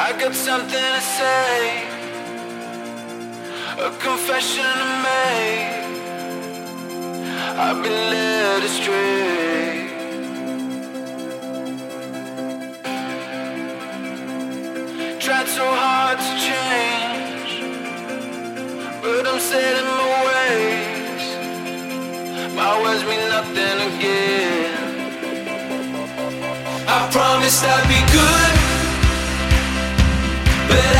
I got something to say, a confession to make. I've been led astray. Tried so hard to change, but I'm set in my ways. My words mean nothing again. I promised I'd be good.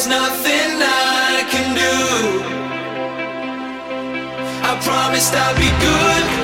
there's nothing I can do. I promised I'd be good.